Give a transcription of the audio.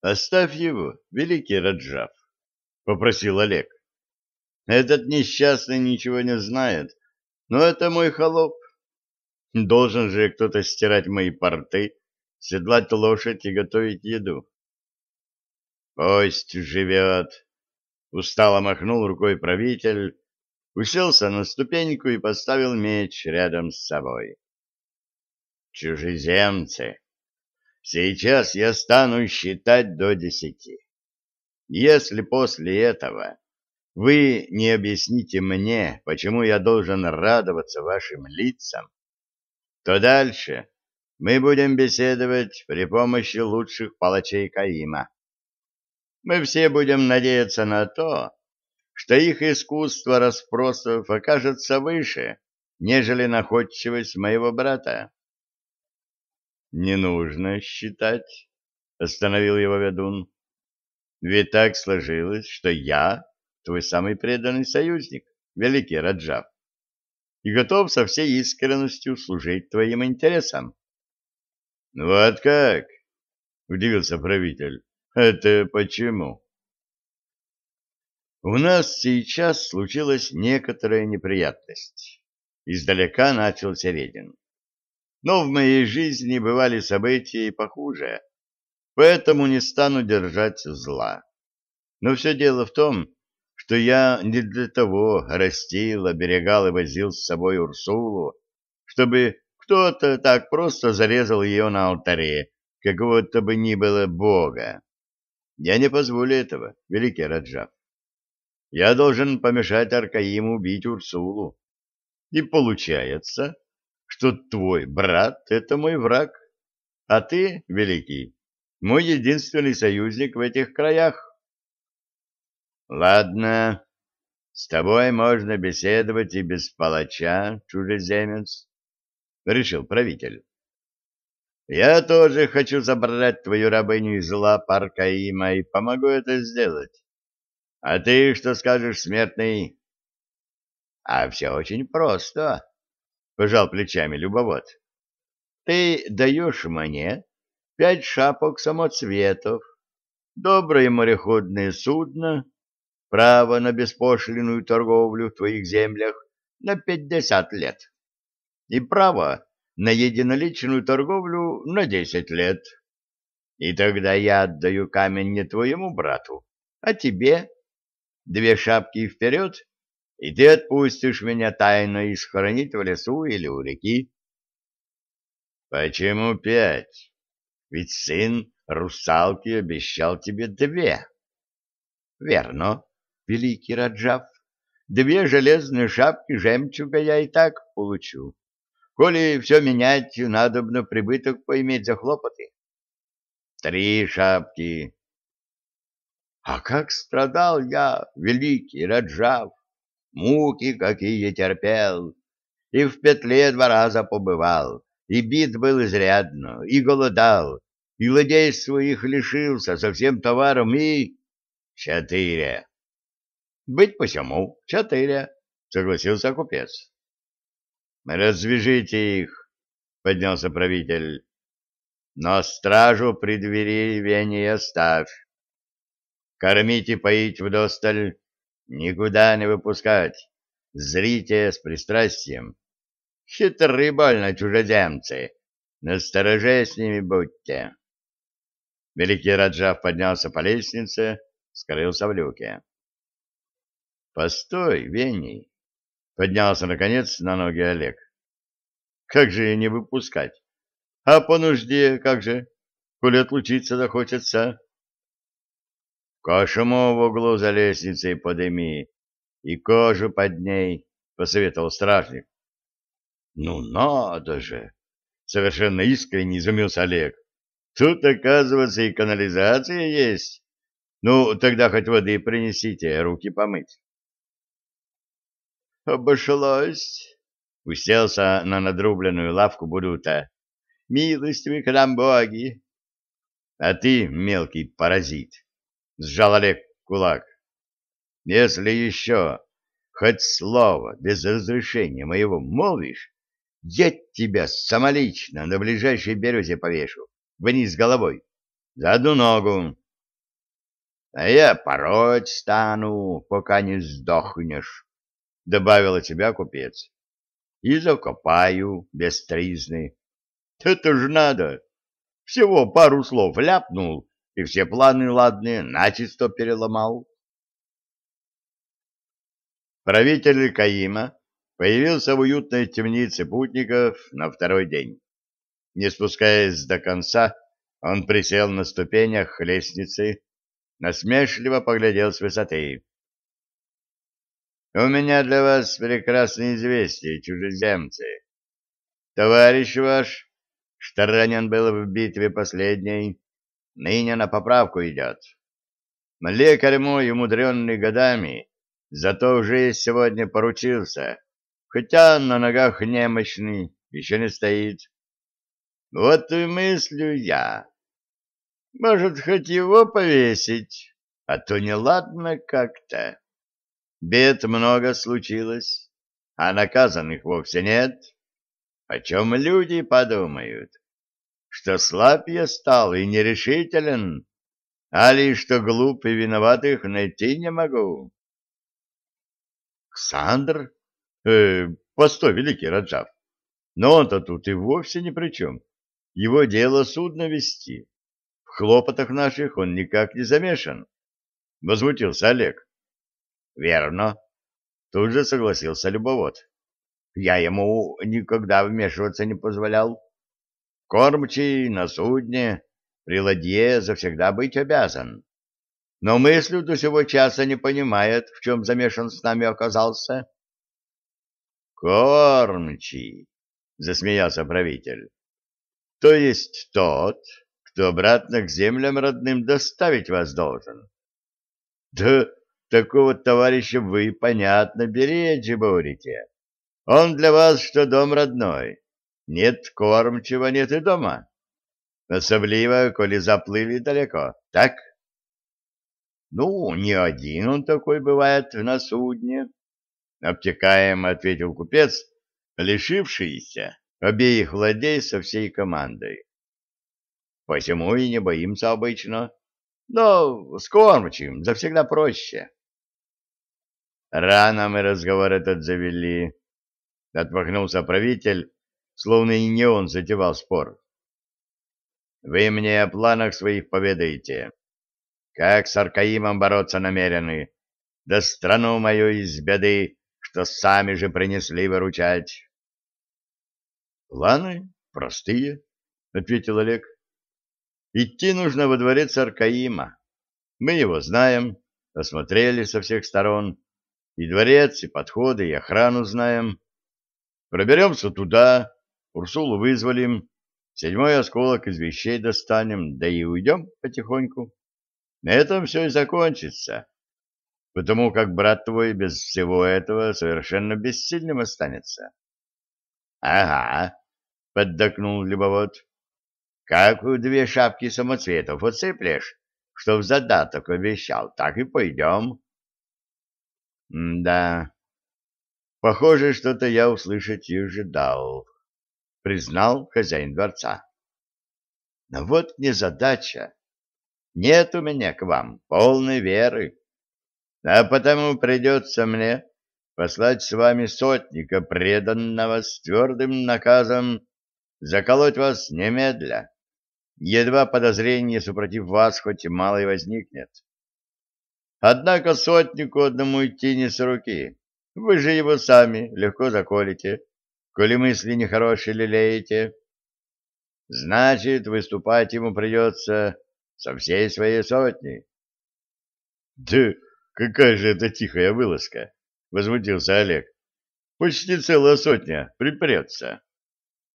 — Оставь его, великий Раджав, — попросил Олег. — Этот несчастный ничего не знает, но это мой холоп. Должен же кто-то стирать мои порты, седлать лошадь и готовить еду. — Пусть живет, — устало махнул рукой правитель, уселся на ступеньку и поставил меч рядом с собой. Чужеземцы, сейчас я стану считать до десяти. Если после этого вы не объясните мне, почему я должен радоваться вашим лицам, то дальше мы будем беседовать при помощи лучших палачей Каима. Мы все будем надеяться на то, что их искусство расспросов окажется выше, нежели находчивость моего брата. — Не нужно считать, — остановил его ведун. — Ведь так сложилось, что я твой самый преданный союзник, великий Раджав, и готов со всей искренностью служить твоим интересам. — Вот как? — удивился правитель. — Это почему? У нас сейчас случилась некоторая неприятность. Издалека начал Середин. Но в моей жизни бывали события и похуже, поэтому не стану держать зла. Но все дело в том, что я не для того растил, оберегал и возил с собой Урсулу, чтобы кто-то так просто зарезал ее на алтаре, какого-то бы ни было бога. Я не позволю этого, великий Раджав. Я должен помешать Аркаиму убить Урсулу. И получается, что твой брат — это мой враг, а ты, великий, мой единственный союзник в этих краях. Ладно, с тобой можно беседовать и без палача, чужеземец, — решил правитель. Я тоже хочу забрать твою рабыню из лап Аркаима и помогу это сделать. А ты что скажешь, смертный? А все очень просто, пожал плечами любовод. Ты даешь мне пять шапок самоцветов, доброе мореходное судно, право на беспошлиную торговлю в твоих землях на пятьдесят лет и право на единоличную торговлю на десять лет. И тогда я отдаю камень не твоему брату, а тебе две шапки вперед, и ты отпустишь меня тайно и схоронить в лесу или у реки. Почему пять? Ведь сын русалки обещал тебе две. Верно, великий Раджав. Две железные шапки жемчуга я и так получу. Коли все менять, надобно прибыток поиметь за хлопоты. Три шапки, а как страдал я, великий Раджав, муки какие терпел, и в петле два раза побывал, и бит был изрядно, и голодал, и ладей своих лишился со всем товаром, и... Четыре. Быть посему, четыре, согласился купец. Развяжите их, поднялся правитель, но стражу при двери Вени оставь Кормить и поить вдосталь, никуда не выпускать, зрите с пристрастием. Хитры больно чужеземцы, настороже с ними будьте. Великий Раджав поднялся по лестнице, скрылся в люке. — Постой, Венни! — поднялся, наконец, на ноги Олег. — Как же не выпускать? А по нужде как же, коли отлучиться захочется? Кошему в углу за лестницей подыми и кожу под ней, — посоветовал стражник. — Ну надо же! — совершенно искренне изумился Олег. — Тут, оказывается, и канализация есть. Ну, тогда хоть воды принесите, руки помыть. — Обошлось! — уселся на надрубленную лавку Будута. — Милостивы к нам боги! — А ты, мелкий паразит! Сжал Олег кулак. Если еще хоть слово без разрешения моего молвишь, я тебя самолично на ближайшей березе повешу, вниз головой, за одну ногу, А я пороть стану, пока не сдохнешь, — добавил от себя купец. И закопаю без тризны. Это же надо. Всего пару слов ляпнул, и все планы ладные начисто переломал. Правитель Каима появился в уютной темнице путников на второй день. Не спускаясь до конца, он присел на ступенях лестницы, насмешливо поглядел с высоты. «У меня для вас прекрасное известие, чужеземцы. Товарищ ваш, что ранен был в битве последней, ныне на поправку идет. Лекарь мой, умудренный годами, зато уже сегодня поручился, хотя на ногах немощный, еще не стоит. Вот и мыслю я. Может, хоть его повесить, а то неладно как-то. Бед много случилось, а наказанных вовсе нет. О чем люди подумают? Что слаб я стал и нерешителен, а ли что глуп и виноватых найти не могу. Ксандр? Э, постой, великий Раджав. Но он-то тут и вовсе ни при чем. Его дело судно вести. В хлопотах наших он никак не замешан. Возмутился Олег. Верно. Тут же согласился Любовод. Я ему никогда вмешиваться не позволял. Кормчий на судне, при ладье завсегда быть обязан. Но мыслью до сего часа не понимает, в чем замешан с нами оказался. Кормчий, засмеялся правитель. То есть тот, кто обратно к землям родным доставить вас должен. Да такого товарища вы, понятно, беречь будете. Он для вас что дом родной. Нет кормчего, нет и дома. Особливо, коли заплыли далеко, так? Ну, не один он такой бывает на судне, — обтекаемо ответил купец, лишившийся обеих ладей со всей командой. Посему и не боимся обычно, но с кормчим завсегда проще. Рано мы разговор этот завели, — отмахнулся правитель, словно и не он затевал спор. Вы мне о планах своих поведаете. Как с Аркаимом бороться намерены? Да страну мою из беды, что сами же принесли выручать. Планы простые, — ответил Олег. Идти нужно во дворец Аркаима. Мы его знаем, осмотрели со всех сторон. И дворец, и подходы, и охрану знаем. Проберемся туда, Урсулу вызволим, седьмой осколок из вещей достанем, да и уйдем потихоньку. На этом все и закончится, потому как брат твой без всего этого совершенно бессильным останется. — Ага, — поддакнул Любовод. — Как две шапки самоцветов отсыплешь, что в задаток обещал, так и пойдем. — Да, похоже, что-то я услышать и ожидал, — признал хозяин дворца. — Но вот незадача. Нет у меня к вам полной веры, а потому придется мне послать с вами сотника, преданного с твердым наказом заколоть вас немедля, едва подозрение супротив вас хоть мало и возникнет. Однако сотнику одному идти не с руки, вы же его сами легко заколите, коли мысли нехорошие лелеете. Значит, выступать ему придется со всей своей сотней. — Да какая же это тихая вылазка! — возмутился Олег. — Почти целая сотня припрется.